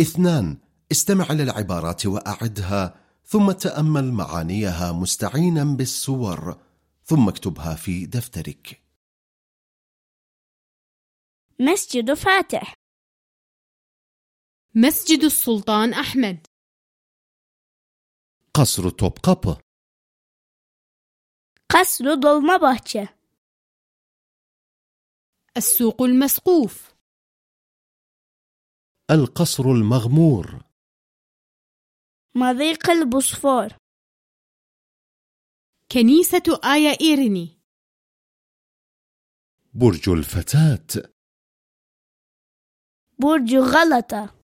اثنان استمع للعبارات وأعدها ثم تأمل معانيها مستعينا بالصور ثم اكتبها في دفترك. مسجد فاتح. مسجد السلطان أحمد. قصر توبقابı قصر Dolmabahçe السوق المسقوف. القصر المغمور. مضيق البوسفور. كنيسة آيا إيرني برج الفتاة. برج غلطة.